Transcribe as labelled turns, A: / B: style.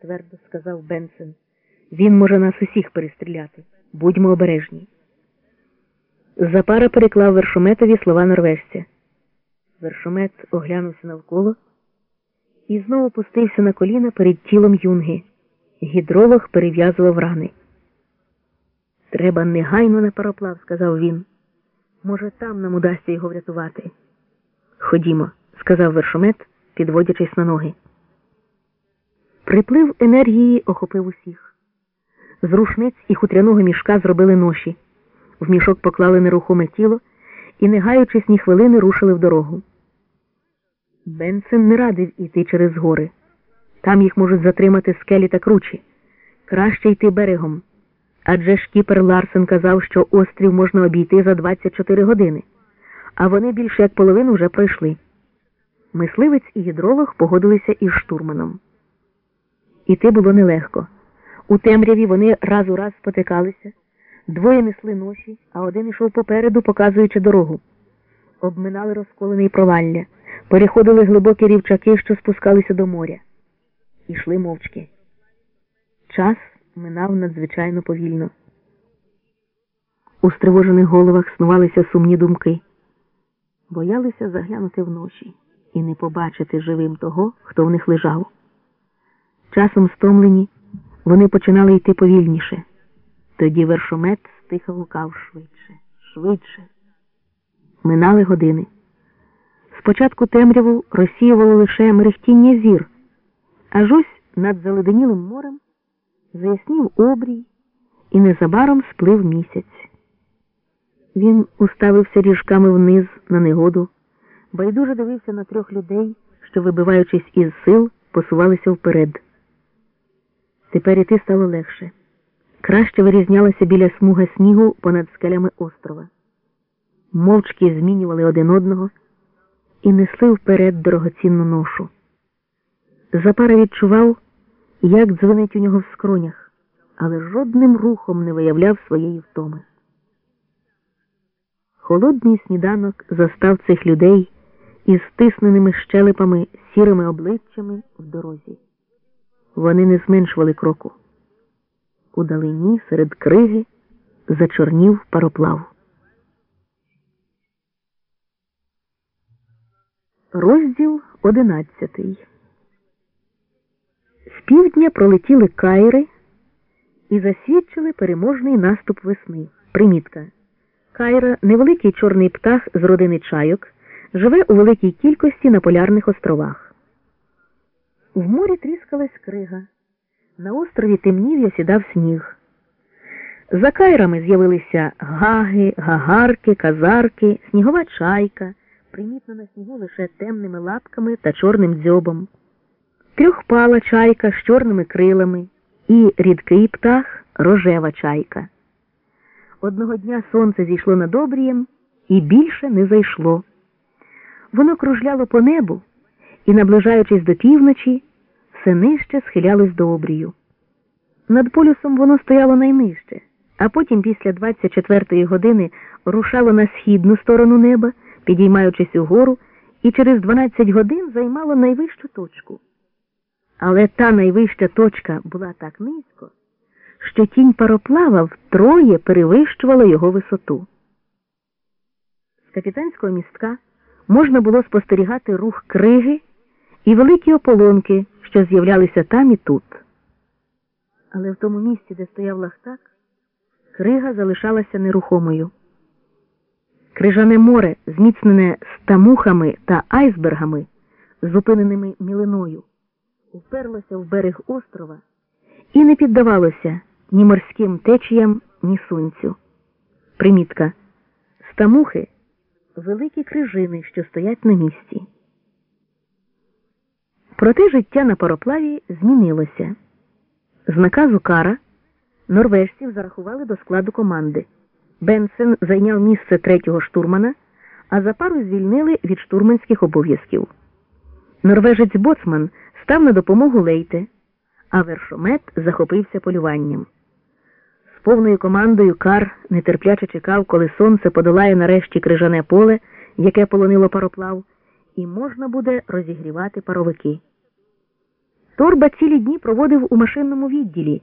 A: твердо сказав Бенсен. Він може нас усіх перестріляти. Будьмо обережні. Запара переклав вершометові слова норвежця. Вершомет оглянувся навколо і знову пустився на коліна перед тілом юнги. Гідролог перев'язував рани. Треба негайно на пароплав, сказав він. Може, там нам удасться його врятувати. Ходімо, сказав вершомет, підводячись на ноги. Приплив енергії охопив усіх. З рушниць і хутряного мішка зробили ноші. В мішок поклали нерухоме тіло і, не гаючись ні хвилини, рушили в дорогу. Бенсен не радив іти через гори. Там їх можуть затримати скелі та кручі. Краще йти берегом. Адже шкіпер Ларсен казав, що острів можна обійти за 24 години, а вони більше як половину вже пройшли. Мисливець і гідролог погодилися із штурманом. Іти було нелегко. У темряві вони раз у раз спотикалися, двоє несли ноші, а один йшов попереду, показуючи дорогу. Обминали розколений провалля, переходили глибокі рівчаки, що спускалися до моря. Ішли мовчки. Час минав надзвичайно повільно. У стривожених головах снувалися сумні думки. Боялися заглянути вночі і не побачити живим того, хто в них лежав. Часом стомлені, вони починали йти повільніше. Тоді вершомет стиха гукав швидше, швидше. Минали години. Спочатку темряву розсіювало лише мерехтіння зір, аж ось над заледенілим морем заяснів обрій і незабаром сплив місяць. Він уставився ріжками вниз на негоду, байдуже дивився на трьох людей, що, вибиваючись із сил, посувалися вперед. Тепер іти стало легше. Краще вирізнялася біля смуга снігу понад скелями острова. Мовчки змінювали один одного і несли вперед дорогоцінну ношу. Запара відчував, як дзвонить у нього в скронях, але жодним рухом не виявляв своєї втоми. Холодний сніданок застав цих людей із стисненими щелепами, сірими обличчями в дорозі. Вони не зменшували кроку. У далині серед криги зачорнів пароплав. Розділ одинадцятий. З півдня пролетіли кайри і засвідчили переможний наступ весни. Примітка. Кайра невеликий чорний птах з родини чайок, живе у великій кількості на полярних островах. В морі тріскалась крига. На острові темнів і осідав сніг. За кайрами з'явилися гаги, гагарки, казарки, снігова чайка, примітна на снігу лише темними лапками та чорним дзьобом, трьохпала чайка з чорними крилами і рідкий птах рожева чайка. Одного дня сонце зійшло над обрієм і більше не зайшло. Воно кружляло по небу і, наближаючись до півночі, все нижче схилялось до обрію. Над полюсом воно стояло найнижче, а потім після 24-ї години рушало на східну сторону неба, підіймаючись угору, і через 12 годин займало найвищу точку. Але та найвища точка була так низько, що тінь пароплава втроє перевищувала його висоту. З капітанського містка можна було спостерігати рух криги і великі ополонки, що з'являлися там і тут. Але в тому місці, де стояв лахтак, крига залишалася нерухомою. Крижане море, зміцнене стамухами та айсбергами, зупиненими мілиною, уперлося в берег острова і не піддавалося ні морським течіям, ні сонцю. Примітка. Стамухи великі крижини, що стоять на місці. Проте життя на пароплаві змінилося. З наказу Кара норвежців зарахували до складу команди. Бенсен зайняв місце третього штурмана, а за пару звільнили від штурманських обов'язків. Норвежець Боцман став на допомогу Лейте, а вершомет захопився полюванням. З повною командою Кар нетерпляче чекав, коли сонце подолає нарешті крижане поле, яке полонило пароплав, і можна буде розігрівати паровики. Торба цілі дні проводив у машинному відділі